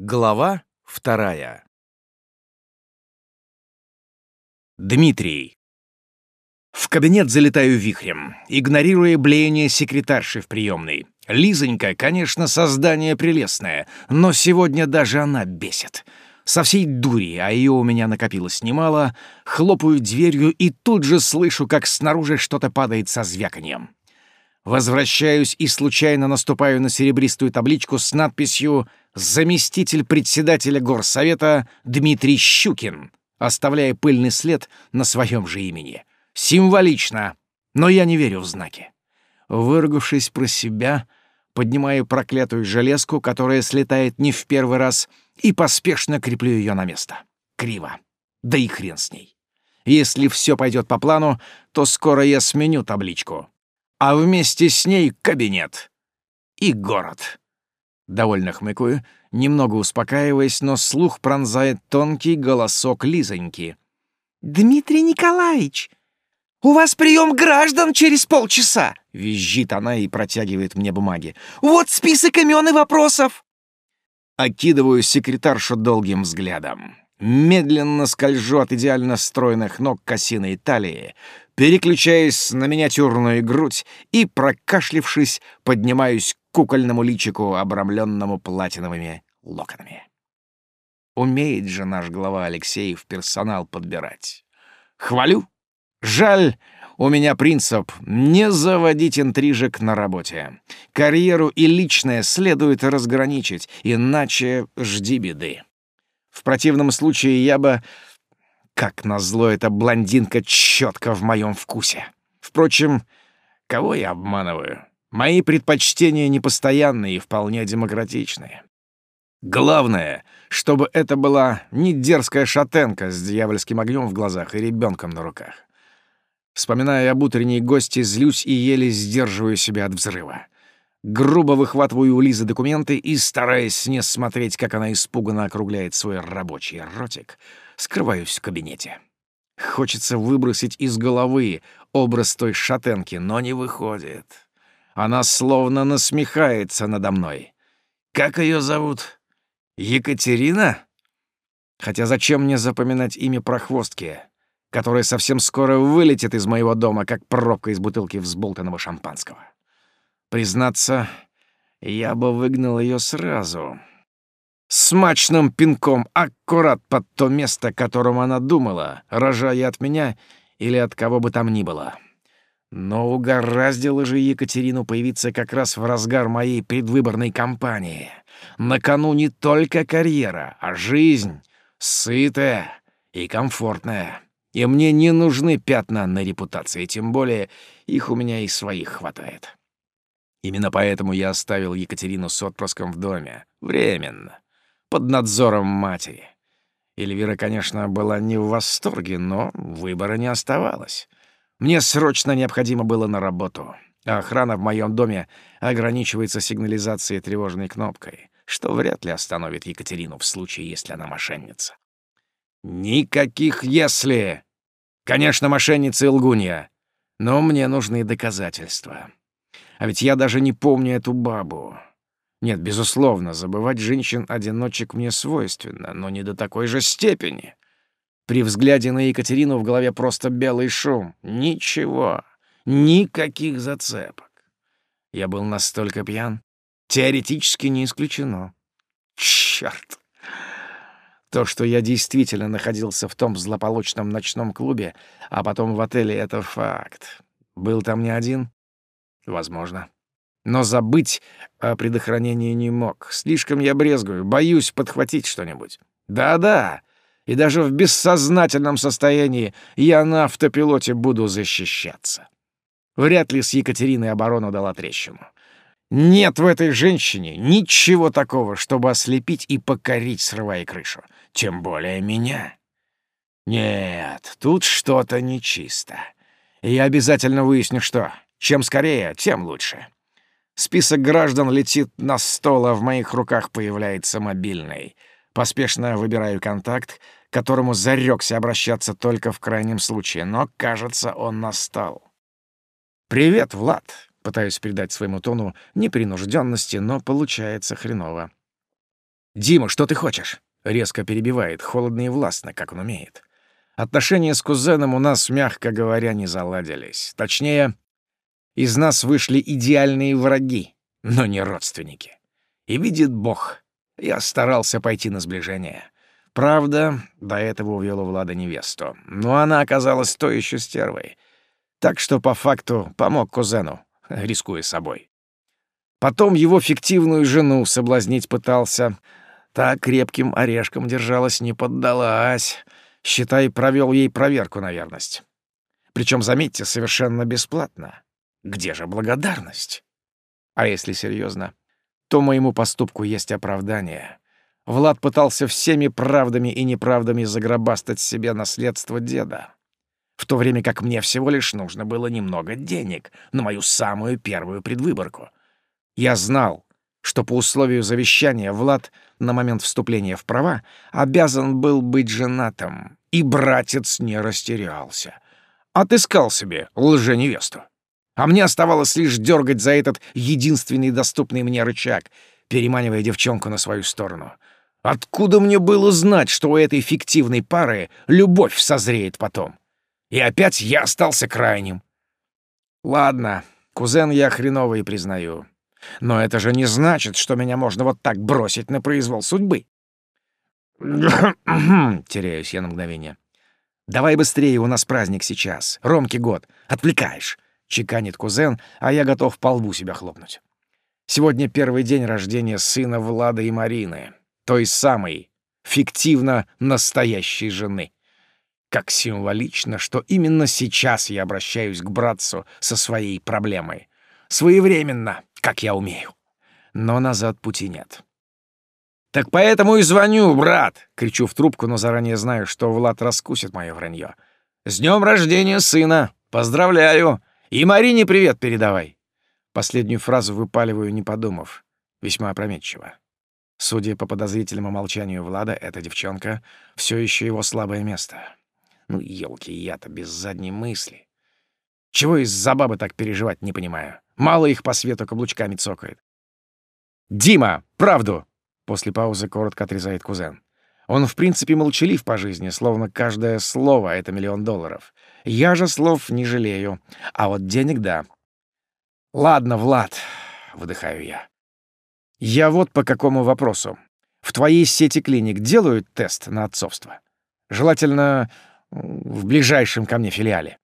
Глава вторая. Дмитрий. В кабинет залетаю вихрем, игнорируя блеяние секретарши в приемной. Лизонька, конечно, создание прелестное, но сегодня даже она бесит. Со всей дури, а ее у меня накопилось немало, хлопаю дверью и тут же слышу, как снаружи что-то падает со звяканьем. Возвращаюсь и случайно наступаю на серебристую табличку с надписью «Связь» заместитель председателя горсовета Дмитрий Щукин, оставляя пыльный след на своем же имени. Символично, но я не верю в знаки. Выругавшись про себя, поднимаю проклятую железку, которая слетает не в первый раз, и поспешно креплю ее на место. Криво. Да и хрен с ней. Если все пойдет по плану, то скоро я сменю табличку. А вместе с ней кабинет и город. Довольно хмыкаю, немного успокаиваясь, но слух пронзает тонкий голосок Лизоньки. «Дмитрий Николаевич, у вас прием граждан через полчаса!» — визжит она и протягивает мне бумаги. «Вот список имен и вопросов!» Окидываю секретаршу долгим взглядом. Медленно скольжу от идеально стройных ног к осиной талии, переключаюсь на миниатюрную грудь и, прокашлившись, поднимаюсь кукольному личику, обрамленному платиновыми локонами. Умеет же наш глава Алексеев персонал подбирать. Хвалю. Жаль, у меня принцип — не заводить интрижек на работе. Карьеру и личное следует разграничить, иначе жди беды. В противном случае я бы... Как назло, эта блондинка четко в моем вкусе. Впрочем, кого я обманываю? Мои предпочтения непостоянные и вполне демократичные. Главное, чтобы это была не дерзкая шатенка с дьявольским огнем в глазах и ребенком на руках. Вспоминая об утренней гости, злюсь и еле сдерживаю себя от взрыва. Грубо выхватываю у Лизы документы и, стараясь не смотреть, как она испуганно округляет свой рабочий ротик, скрываюсь в кабинете. Хочется выбросить из головы образ той шатенки, но не выходит. Она словно насмехается надо мной. Как ее зовут? Екатерина? Хотя зачем мне запоминать имя прохвостки, которая совсем скоро вылетит из моего дома, как пробка из бутылки взболтанного шампанского? Признаться, я бы выгнал ее сразу. Смачным пинком, аккурат под то место, которому она думала, рожая от меня или от кого бы там ни было. Но угораздило же Екатерину появиться как раз в разгар моей предвыборной кампании. На кону не только карьера, а жизнь. Сытая и комфортная. И мне не нужны пятна на репутации, тем более их у меня и своих хватает. Именно поэтому я оставил Екатерину с отпрыском в доме. Временно. Под надзором матери. Эльвира, конечно, была не в восторге, но выбора не оставалось. Мне срочно необходимо было на работу, а охрана в моем доме ограничивается сигнализацией тревожной кнопкой, что вряд ли остановит Екатерину в случае, если она мошенница. «Никаких «если». Конечно, мошенница и лгунья. Но мне нужны доказательства. А ведь я даже не помню эту бабу. Нет, безусловно, забывать женщин-одиночек мне свойственно, но не до такой же степени. При взгляде на Екатерину в голове просто белый шум. Ничего. Никаких зацепок. Я был настолько пьян. Теоретически не исключено. Черт! То, что я действительно находился в том злополучном ночном клубе, а потом в отеле — это факт. Был там не один? Возможно. Но забыть о предохранении не мог. Слишком я брезгую, боюсь подхватить что-нибудь. Да-да, и даже в бессознательном состоянии я на автопилоте буду защищаться. Вряд ли с Екатериной оборона дала трещину. Нет в этой женщине ничего такого, чтобы ослепить и покорить, срывая крышу. Тем более меня. Нет, тут что-то нечисто. Я обязательно выясню, что. Чем скорее, тем лучше. Список граждан летит на стол, а в моих руках появляется мобильный. Поспешно выбираю контакт, которому зарекся обращаться только в крайнем случае, но, кажется, он настал. «Привет, Влад!» — пытаюсь передать своему тону непринужденности, но получается хреново. «Дима, что ты хочешь?» — резко перебивает, холодно и властно, как он умеет. Отношения с кузеном у нас, мягко говоря, не заладились. Точнее, из нас вышли идеальные враги, но не родственники. И видит Бог, я старался пойти на сближение. Правда, до этого увела Влада невесту, но она оказалась той еще стервой. Так что, по факту, помог кузену, рискуя собой. Потом его фиктивную жену соблазнить пытался. Та крепким орешком держалась, не поддалась. Считай, провел ей проверку на верность. Причем, заметьте, совершенно бесплатно. Где же благодарность? А если серьезно, то моему поступку есть оправдание — Влад пытался всеми правдами и неправдами загробастать себе наследство деда, в то время как мне всего лишь нужно было немного денег на мою самую первую предвыборку. Я знал, что по условию завещания Влад на момент вступления в права обязан был быть женатым, и братец не растерялся. Отыскал себе лженевесту. А мне оставалось лишь дергать за этот единственный доступный мне рычаг, переманивая девчонку на свою сторону — Откуда мне было знать, что у этой фиктивной пары любовь созреет потом? И опять я остался крайним. Ладно, кузен я хреновый признаю. Но это же не значит, что меня можно вот так бросить на произвол судьбы. Теряюсь я на мгновение. «Давай быстрее, у нас праздник сейчас. Ромки год. Отвлекаешь!» — чеканит кузен, а я готов по лбу себя хлопнуть. Сегодня первый день рождения сына Влада и Марины той самой, фиктивно настоящей жены. Как символично, что именно сейчас я обращаюсь к братцу со своей проблемой. Своевременно, как я умею. Но назад пути нет. «Так поэтому и звоню, брат!» — кричу в трубку, но заранее знаю, что Влад раскусит мое вранье. «С днем рождения сына! Поздравляю! И Марине привет передавай!» Последнюю фразу выпаливаю, не подумав. Весьма опрометчиво. Судя по подозрительному молчанию Влада, эта девчонка — все еще его слабое место. Ну, елки, я-то без задней мысли. Чего из-за бабы так переживать, не понимаю. Мало их по свету каблучками цокает. «Дима, правду!» — после паузы коротко отрезает кузен. Он, в принципе, молчалив по жизни, словно каждое слово — это миллион долларов. Я же слов не жалею, а вот денег — да. «Ладно, Влад», — выдыхаю я. Я вот по какому вопросу. В твоей сети клиник делают тест на отцовство? Желательно в ближайшем ко мне филиале.